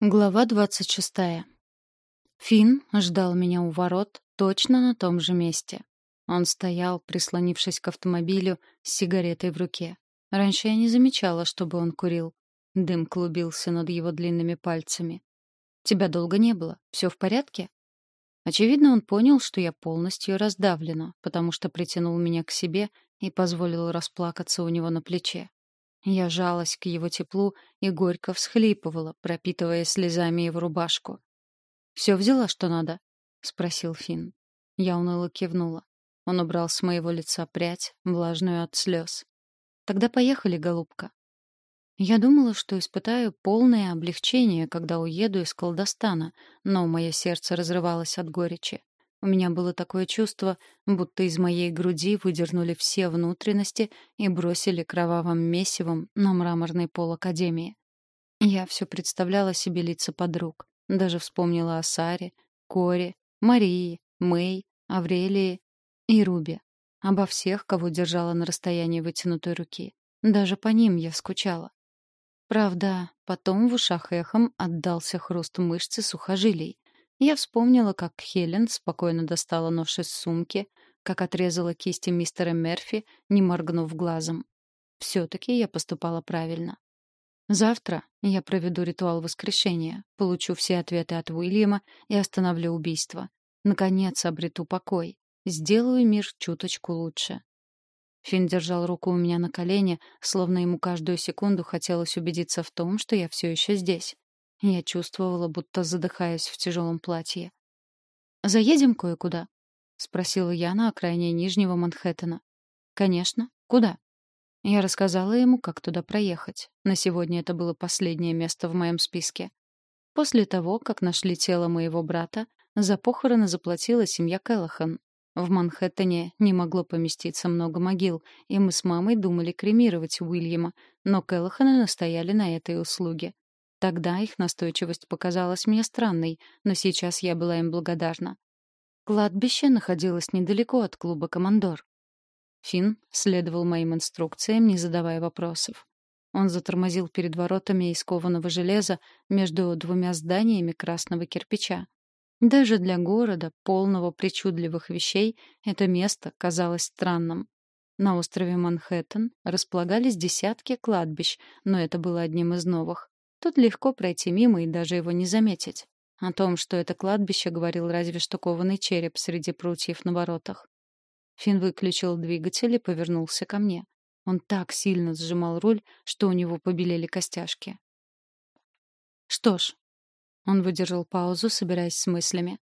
Глава двадцать шестая. Финн ждал меня у ворот, точно на том же месте. Он стоял, прислонившись к автомобилю, с сигаретой в руке. Раньше я не замечала, чтобы он курил. Дым клубился над его длинными пальцами. «Тебя долго не было. Все в порядке?» Очевидно, он понял, что я полностью раздавлена, потому что притянул меня к себе и позволил расплакаться у него на плече. Я жалась к его теплу и горько всхлипывала, пропитывая слезами его рубашку. «Все взяла, что надо?» — спросил Финн. Я уныло кивнула. Он убрал с моего лица прядь, влажную от слез. «Тогда поехали, голубка». Я думала, что испытаю полное облегчение, когда уеду из Колдостана, но мое сердце разрывалось от горечи. У меня было такое чувство, будто из моей груди выдернули все внутренности и бросили кровавым месивом на мраморный пол Академии. Я все представляла себе лица подруг. Даже вспомнила о Саре, Коре, Марии, Мэй, Аврелии и Рубе. Обо всех, кого держала на расстоянии вытянутой руки. Даже по ним я скучала. Правда, потом в ушах эхом отдался хруст мышц и сухожилий. Я вспомнила, как Хелен спокойно достала нож из сумки, как отрезала кисти мистера Мерфи, не моргнув глазом. Все-таки я поступала правильно. Завтра я проведу ритуал воскрешения, получу все ответы от Уильяма и остановлю убийство. Наконец обрету покой. Сделаю мир чуточку лучше. Финн держал руку у меня на колене, словно ему каждую секунду хотелось убедиться в том, что я все еще здесь. Я чувствовала, будто задыхаюсь в тяжелом платье. «Заедем кое-куда?» — спросила я на окраине Нижнего Манхэттена. «Конечно. Куда?» Я рассказала ему, как туда проехать. На сегодня это было последнее место в моем списке. После того, как нашли тело моего брата, за похороны заплатила семья Келлахан. В Манхэттене не могло поместиться много могил, и мы с мамой думали кремировать Уильяма, но Келлаханы настояли на этой услуге. Тогда их настойчивость показалась мне странной, но сейчас я была им благодарна. Кладбище находилось недалеко от клуба «Командор». Финн следовал моим инструкциям, не задавая вопросов. Он затормозил перед воротами из кованого железа между двумя зданиями красного кирпича. Даже для города, полного причудливых вещей, это место казалось странным. На острове Манхэттен располагались десятки кладбищ, но это было одним из новых. Тут легко пройти мимо и даже его не заметить. О том, что это кладбище, говорил разве что кованый череп среди прутьев на воротах. Финн выключил двигатель и повернулся ко мне. Он так сильно сжимал руль, что у него побелели костяшки. «Что ж...» Он выдержал паузу, собираясь с мыслями.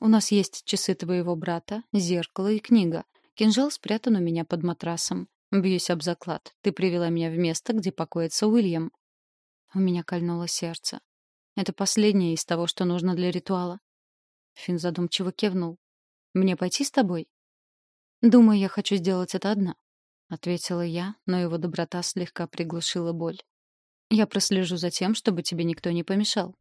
«У нас есть часы твоего брата, зеркало и книга. Кинжал спрятан у меня под матрасом. Бьюсь об заклад. Ты привела меня в место, где покоится Уильям. У меня кольнуло сердце. Это последнее из того, что нужно для ритуала. Фин задумчиво кивнул. Мне пойти с тобой? Думаю, я хочу сделать это одна, ответила я, но его доброта слегка приглушила боль. Я прослежу за тем, чтобы тебе никто не помешал.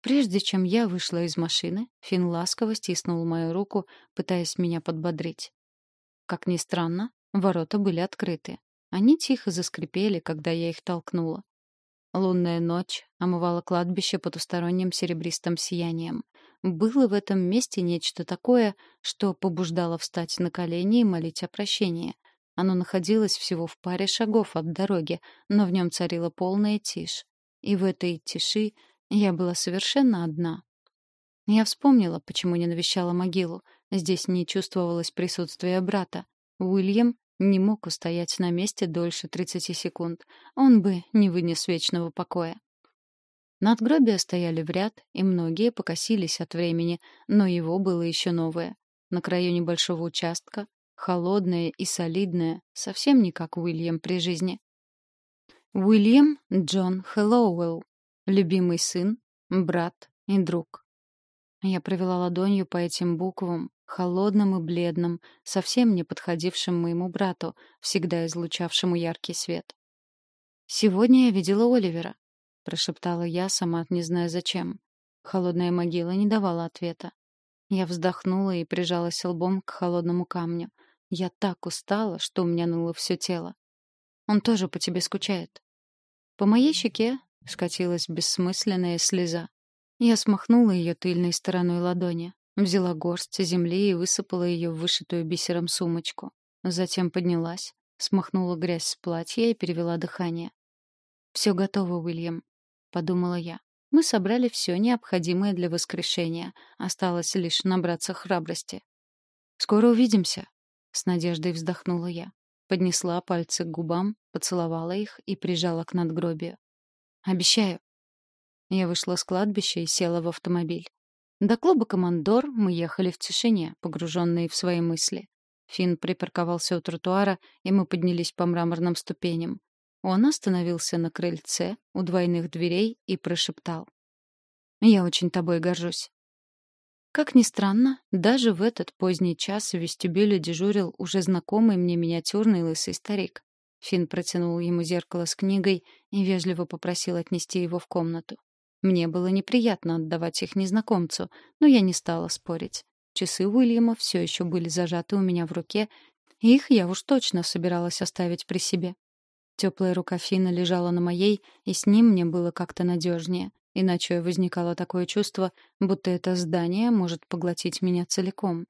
Прежде чем я вышла из машины, Фин ласково стиснул мою руку, пытаясь меня подбодрить. Как ни странно, ворота были открыты. Они тихо заскрипели, когда я их толкнула. Лунная ночь омывала кладбище потусторонним серебристым сиянием. Было в этом месте нечто такое, что побуждало встать на колени и молить о прощении. Оно находилось всего в паре шагов от дороги, но в нем царила полная тишь. И в этой тиши я была совершенно одна. Я вспомнила, почему не навещала могилу. Здесь не чувствовалось присутствия брата. Уильям не мог устоять на месте дольше 30 секунд. Он бы не вынес вечного покоя. Надгробия стояли в ряд, и многие покосились от времени, но его было еще новое. На краю небольшого участка, холодное и солидное, совсем не как Уильям при жизни. Уильям Джон Хэллоуэлл, любимый сын, брат и друг. Я провела ладонью по этим буквам, холодным и бледным, совсем не подходившим моему брату, всегда излучавшему яркий свет. «Сегодня я видела Оливера», — прошептала я, сама не зная зачем. Холодная могила не давала ответа. Я вздохнула и прижалась лбом к холодному камню. Я так устала, что у меня ныло все тело. Он тоже по тебе скучает. По моей щеке скатилась бессмысленная слеза. Я смахнула ее тыльной стороной ладони, взяла горсть земли и высыпала ее в вышитую бисером сумочку. Затем поднялась, смахнула грязь с платья и перевела дыхание. «Все готово, Уильям», — подумала я. «Мы собрали все необходимое для воскрешения. Осталось лишь набраться храбрости». «Скоро увидимся», — с надеждой вздохнула я. Поднесла пальцы к губам, поцеловала их и прижала к надгробию. «Обещаю». Я вышла с кладбища и села в автомобиль. До клуба «Командор» мы ехали в тишине, погруженные в свои мысли. Финн припарковался у тротуара, и мы поднялись по мраморным ступеням. Он остановился на крыльце у двойных дверей и прошептал. «Я очень тобой горжусь». Как ни странно, даже в этот поздний час в вестибюле дежурил уже знакомый мне миниатюрный лысый старик. Финн протянул ему зеркало с книгой и вежливо попросил отнести его в комнату. Мне было неприятно отдавать их незнакомцу, но я не стала спорить. Часы Уильяма все еще были зажаты у меня в руке, и их я уж точно собиралась оставить при себе. Теплая рука Фина лежала на моей, и с ним мне было как-то надежнее. Иначе возникало такое чувство, будто это здание может поглотить меня целиком.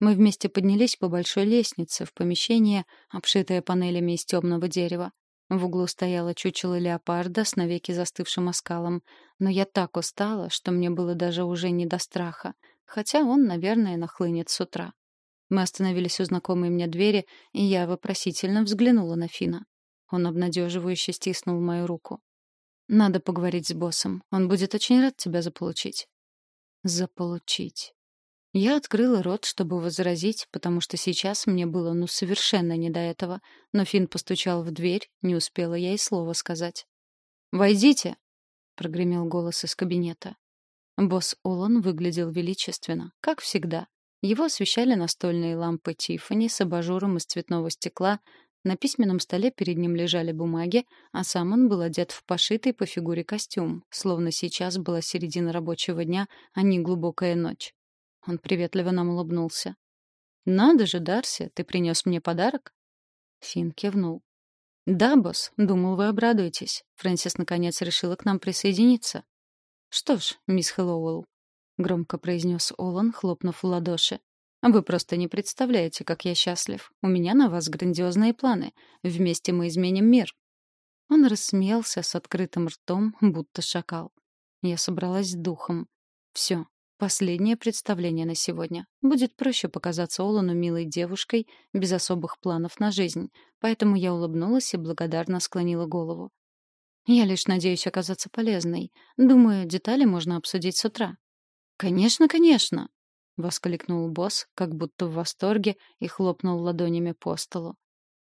Мы вместе поднялись по большой лестнице в помещение, обшитое панелями из темного дерева. В углу стояла чучело леопарда с навеки застывшим оскалом. Но я так устала, что мне было даже уже не до страха. Хотя он, наверное, нахлынет с утра. Мы остановились у знакомой мне двери, и я вопросительно взглянула на Фина. Он обнадеживающе стиснул мою руку. «Надо поговорить с боссом. Он будет очень рад тебя заполучить». «Заполучить». Я открыла рот, чтобы возразить, потому что сейчас мне было ну совершенно не до этого, но Финн постучал в дверь, не успела я и слова сказать. «Войдите!» — прогремел голос из кабинета. Босс Олан выглядел величественно, как всегда. Его освещали настольные лампы Тиффани с абажуром из цветного стекла, на письменном столе перед ним лежали бумаги, а сам он был одет в пошитый по фигуре костюм, словно сейчас была середина рабочего дня, а не глубокая ночь. Он приветливо нам улыбнулся. «Надо же, Дарси, ты принес мне подарок?» Финн кивнул. «Да, босс, думал, вы обрадуетесь. Фрэнсис наконец решила к нам присоединиться». «Что ж, мисс Хэллоуэлл», — громко произнес Олан, хлопнув в ладоши. «Вы просто не представляете, как я счастлив. У меня на вас грандиозные планы. Вместе мы изменим мир». Он рассмеялся с открытым ртом, будто шакал. Я собралась с духом. Все, Последнее представление на сегодня. Будет проще показаться Олану милой девушкой, без особых планов на жизнь. Поэтому я улыбнулась и благодарно склонила голову. Я лишь надеюсь оказаться полезной. Думаю, детали можно обсудить с утра. «Конечно, конечно!» — воскликнул босс, как будто в восторге, и хлопнул ладонями по столу.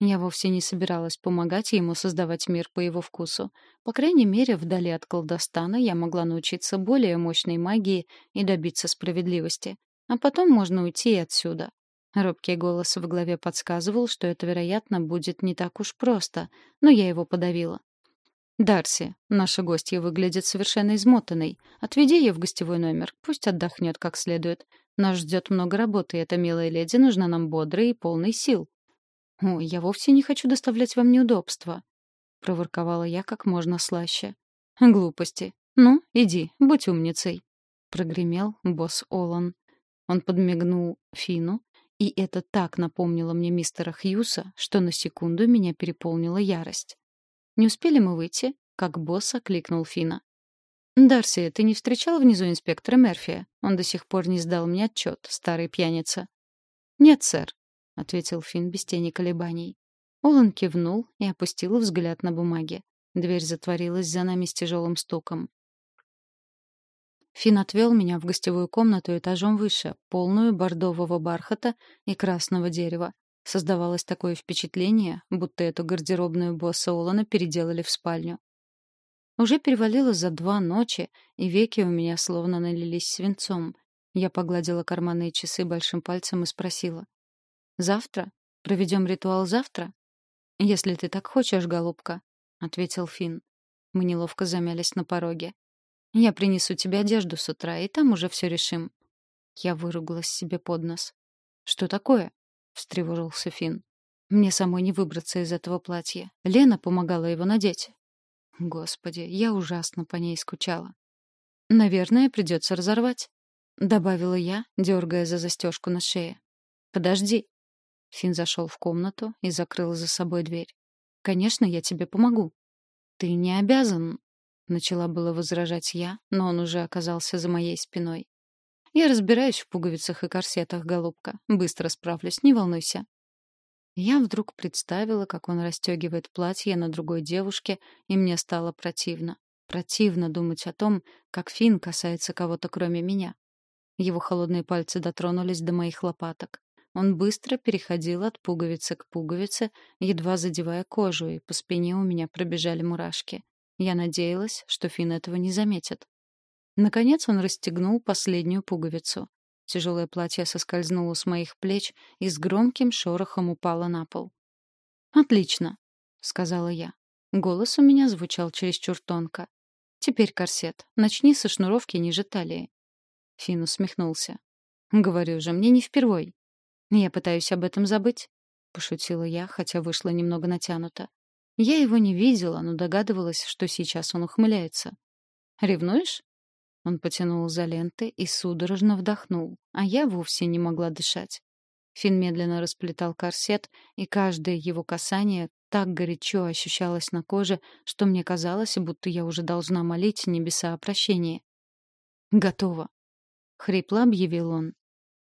Я вовсе не собиралась помогать ему создавать мир по его вкусу. По крайней мере, вдали от колдостана я могла научиться более мощной магии и добиться справедливости. А потом можно уйти и отсюда. Робкий голос в голове подсказывал, что это, вероятно, будет не так уж просто, но я его подавила. «Дарси, наша гостья выглядит совершенно измотанной. Отведи ее в гостевой номер, пусть отдохнет как следует. Нас ждет много работы, и эта милая леди нужна нам бодрой и полной сил», «Ой, я вовсе не хочу доставлять вам неудобства», — проворковала я как можно слаще. «Глупости. Ну, иди, будь умницей», — прогремел босс Олан. Он подмигнул Фину, и это так напомнило мне мистера Хьюса, что на секунду меня переполнила ярость. Не успели мы выйти, как босс окликнул Фина. «Дарси, ты не встречал внизу инспектора Мерфия? Он до сих пор не сдал мне отчет, старый пьяница». «Нет, сэр», — ответил Финн без тени колебаний. Олан кивнул и опустил взгляд на бумаги. Дверь затворилась за нами с тяжелым стуком. Финн отвел меня в гостевую комнату этажом выше, полную бордового бархата и красного дерева. Создавалось такое впечатление, будто эту гардеробную босса Олана переделали в спальню. Уже перевалило за два ночи, и веки у меня словно налились свинцом. Я погладила карманные часы большим пальцем и спросила. Завтра? Проведем ритуал завтра? Если ты так хочешь, голубка, ответил Финн. Мы неловко замялись на пороге. Я принесу тебе одежду с утра, и там уже все решим. Я выругалась себе под нос. Что такое? встревожился Финн. Мне самой не выбраться из этого платья. Лена помогала его надеть. Господи, я ужасно по ней скучала. «Наверное, придется разорвать», — добавила я, дергая за застежку на шее. «Подожди». Финн зашел в комнату и закрыл за собой дверь. «Конечно, я тебе помогу». «Ты не обязан», — начала было возражать я, но он уже оказался за моей спиной. «Я разбираюсь в пуговицах и корсетах, голубка. Быстро справлюсь, не волнуйся». Я вдруг представила, как он расстегивает платье на другой девушке, и мне стало противно. Противно думать о том, как Финн касается кого-то кроме меня. Его холодные пальцы дотронулись до моих лопаток. Он быстро переходил от пуговицы к пуговице, едва задевая кожу, и по спине у меня пробежали мурашки. Я надеялась, что Финн этого не заметит. Наконец он расстегнул последнюю пуговицу. Тяжелое платье соскользнуло с моих плеч и с громким шорохом упало на пол. «Отлично», — сказала я. Голос у меня звучал чересчур тонко. «Теперь корсет. Начни со шнуровки ниже талии». Финн усмехнулся. «Говорю же, мне не впервой». «Я пытаюсь об этом забыть», — пошутила я, хотя вышла немного натянуто. Я его не видела, но догадывалась, что сейчас он ухмыляется. «Ревнуешь?» Он потянул за ленты и судорожно вдохнул, а я вовсе не могла дышать. Фин медленно расплетал корсет, и каждое его касание так горячо ощущалось на коже, что мне казалось, будто я уже должна молить небеса о прощении. «Готово», — хрипло объявил он.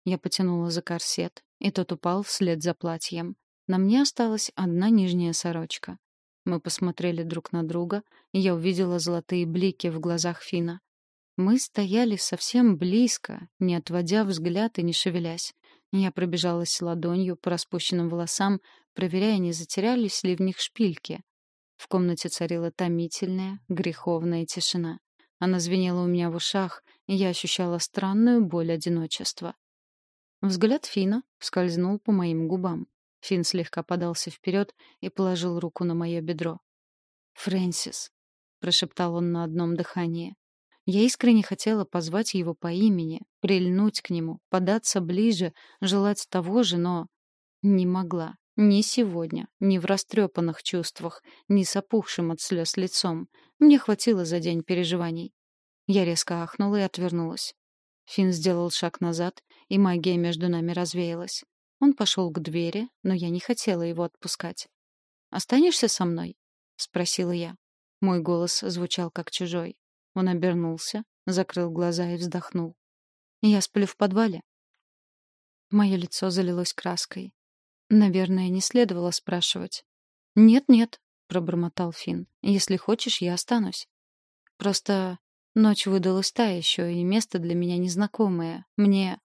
Я потянула за корсет, и тот упал вслед за платьем. На мне осталась одна нижняя сорочка. Мы посмотрели друг на друга, и я увидела золотые блики в глазах Фина. Мы стояли совсем близко, не отводя взгляд и не шевелясь. Я пробежалась ладонью по распущенным волосам, проверяя, не затерялись ли в них шпильки. В комнате царила томительная, греховная тишина. Она звенела у меня в ушах, и я ощущала странную боль одиночества. Взгляд Фина скользнул по моим губам. Фин слегка подался вперед и положил руку на мое бедро. «Фрэнсис», — прошептал он на одном дыхании. Я искренне хотела позвать его по имени, прильнуть к нему, податься ближе, желать того же, но не могла. Ни сегодня, ни в растрепанных чувствах, ни с опухшим от слез лицом. Мне хватило за день переживаний. Я резко ахнула и отвернулась. Финн сделал шаг назад, и магия между нами развеялась. Он пошел к двери, но я не хотела его отпускать. «Останешься со мной?» — спросила я. Мой голос звучал как чужой. Он обернулся, закрыл глаза и вздохнул. «Я сплю в подвале». Мое лицо залилось краской. Наверное, не следовало спрашивать. «Нет-нет», — пробормотал Финн. «Если хочешь, я останусь. Просто ночь выдалась та еще, и место для меня незнакомое. Мне...»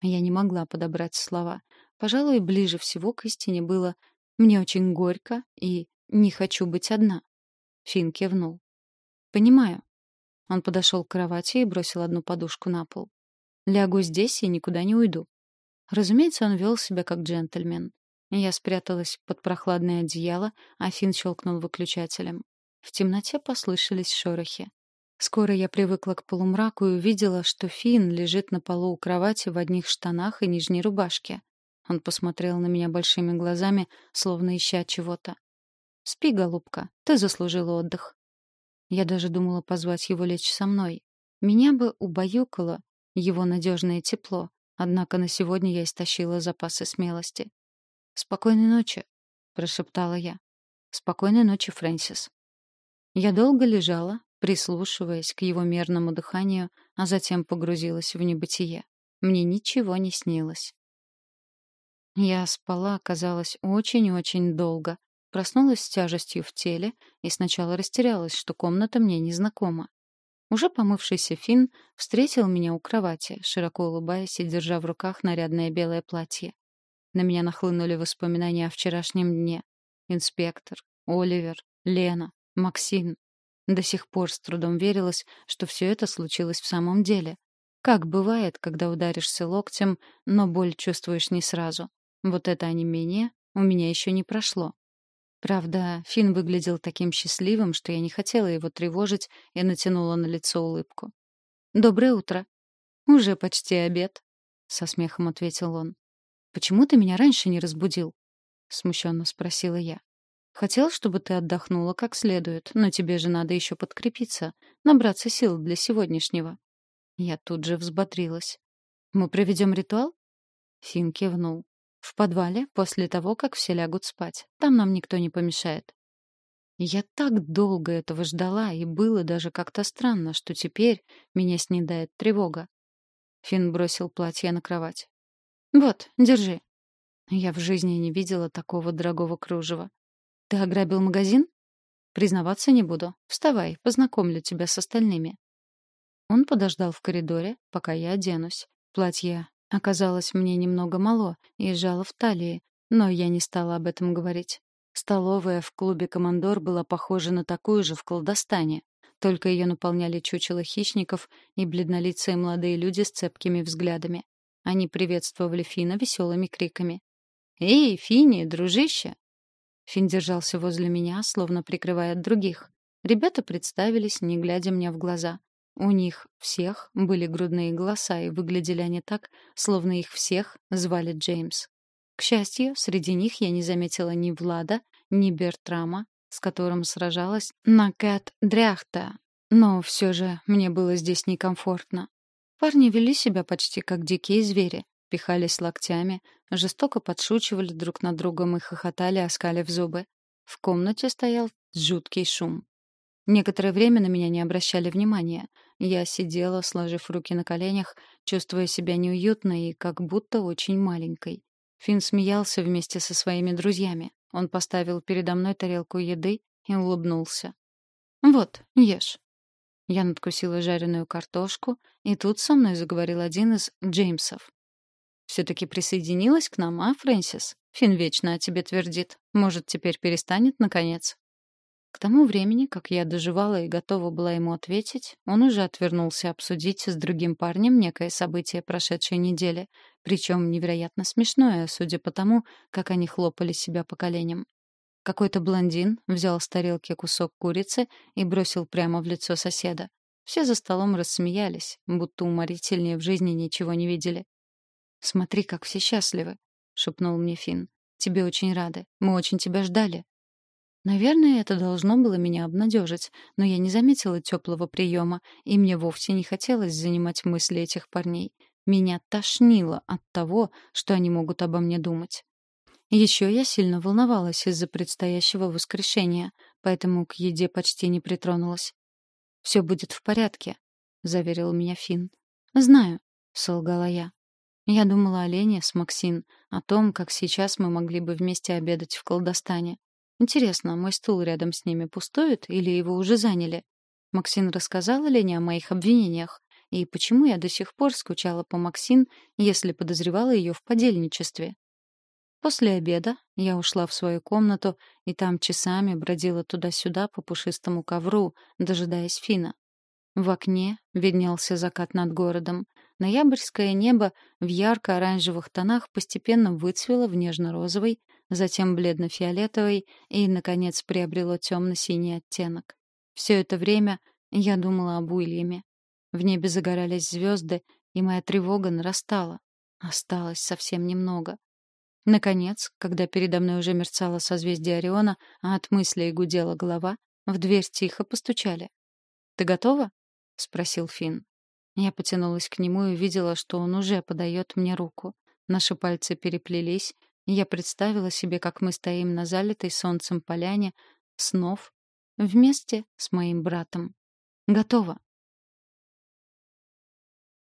Я не могла подобрать слова. Пожалуй, ближе всего к истине было «мне очень горько» и «не хочу быть одна». Финн кивнул. «Понимаю. Он подошел к кровати и бросил одну подушку на пол. «Лягу здесь и никуда не уйду». Разумеется, он вел себя как джентльмен. Я спряталась под прохладное одеяло, а Финн щелкнул выключателем. В темноте послышались шорохи. Скоро я привыкла к полумраку и увидела, что Финн лежит на полу у кровати в одних штанах и нижней рубашке. Он посмотрел на меня большими глазами, словно ища чего-то. «Спи, голубка, ты заслужила отдых». Я даже думала позвать его лечь со мной. Меня бы убаюкало его надежное тепло, однако на сегодня я истощила запасы смелости. «Спокойной ночи», — прошептала я. «Спокойной ночи, Фрэнсис». Я долго лежала, прислушиваясь к его мерному дыханию, а затем погрузилась в небытие. Мне ничего не снилось. Я спала, казалось, очень-очень долго, Проснулась с тяжестью в теле и сначала растерялась, что комната мне незнакома. Уже помывшийся Финн встретил меня у кровати, широко улыбаясь и держа в руках нарядное белое платье. На меня нахлынули воспоминания о вчерашнем дне. Инспектор, Оливер, Лена, Максим. До сих пор с трудом верилось, что все это случилось в самом деле. Как бывает, когда ударишься локтем, но боль чувствуешь не сразу. Вот это онемение у меня еще не прошло. Правда, Финн выглядел таким счастливым, что я не хотела его тревожить и натянула на лицо улыбку. «Доброе утро». «Уже почти обед», — со смехом ответил он. «Почему ты меня раньше не разбудил?» — смущенно спросила я. Хотел, чтобы ты отдохнула как следует, но тебе же надо еще подкрепиться, набраться сил для сегодняшнего». Я тут же взбодрилась. «Мы проведем ритуал?» Финн кивнул. «В подвале, после того, как все лягут спать. Там нам никто не помешает». Я так долго этого ждала, и было даже как-то странно, что теперь меня снедает тревога. Финн бросил платье на кровать. «Вот, держи». Я в жизни не видела такого дорогого кружева. «Ты ограбил магазин?» «Признаваться не буду. Вставай, познакомлю тебя с остальными». Он подождал в коридоре, пока я оденусь. Платье оказалось мне немного мало и сжало в талии, но я не стала об этом говорить. Столовая в клубе «Командор» была похожа на такую же в колдостане, только ее наполняли чучело хищников и бледнолицые молодые люди с цепкими взглядами. Они приветствовали Фина веселыми криками. «Эй, Фини, дружище!» Фин держался возле меня, словно прикрывая от других. Ребята представились, не глядя мне в глаза. У них всех были грудные голоса, и выглядели они так, словно их всех звали Джеймс. К счастью, среди них я не заметила ни Влада, ни Бертрама, с которым сражалась на Кэт Дряхта. Но все же мне было здесь некомфортно. Парни вели себя почти как дикие звери, пихались локтями, жестоко подшучивали друг над другом и хохотали, оскалив зубы. В комнате стоял жуткий шум. Некоторое время на меня не обращали внимания. Я сидела, сложив руки на коленях, чувствуя себя неуютно и как будто очень маленькой. Финн смеялся вместе со своими друзьями. Он поставил передо мной тарелку еды и улыбнулся. «Вот, ешь». Я надкусила жареную картошку, и тут со мной заговорил один из Джеймсов. «Все-таки присоединилась к нам, а, Фрэнсис? Финн вечно о тебе твердит. Может, теперь перестанет, наконец?» К тому времени, как я доживала и готова была ему ответить, он уже отвернулся обсудить с другим парнем некое событие прошедшей недели, причем невероятно смешное, судя по тому, как они хлопали себя по коленям. Какой-то блондин взял с тарелки кусок курицы и бросил прямо в лицо соседа. Все за столом рассмеялись, будто уморительнее в жизни ничего не видели. «Смотри, как все счастливы», — шепнул мне Финн. «Тебе очень рады. Мы очень тебя ждали». Наверное, это должно было меня обнадежить, но я не заметила теплого приема, и мне вовсе не хотелось занимать мысли этих парней. Меня тошнило от того, что они могут обо мне думать. Еще я сильно волновалась из-за предстоящего воскрешения, поэтому к еде почти не притронулась. «Все будет в порядке», — заверил меня Финн. «Знаю», — солгала я. Я думала о Лене с Максин, о том, как сейчас мы могли бы вместе обедать в колдостане. Интересно, мой стул рядом с ними пустует или его уже заняли? Максин рассказала Лене о моих обвинениях. И почему я до сих пор скучала по Максин, если подозревала ее в подельничестве? После обеда я ушла в свою комнату и там часами бродила туда-сюда по пушистому ковру, дожидаясь Фина. В окне виднелся закат над городом. Ноябрьское небо в ярко-оранжевых тонах постепенно выцвело в нежно-розовый, затем бледно-фиолетовый и, наконец, приобрело темно-синий оттенок. Все это время я думала об Уильяме. В небе загорались звезды, и моя тревога нарастала. Осталось совсем немного. Наконец, когда передо мной уже мерцало созвездие Ориона, а от мыслей гудела голова, в дверь тихо постучали. «Ты готова?» — спросил Финн. Я потянулась к нему и увидела, что он уже подает мне руку. Наши пальцы переплелись, я представила себе, как мы стоим на залитой солнцем поляне снов вместе с моим братом. Готово.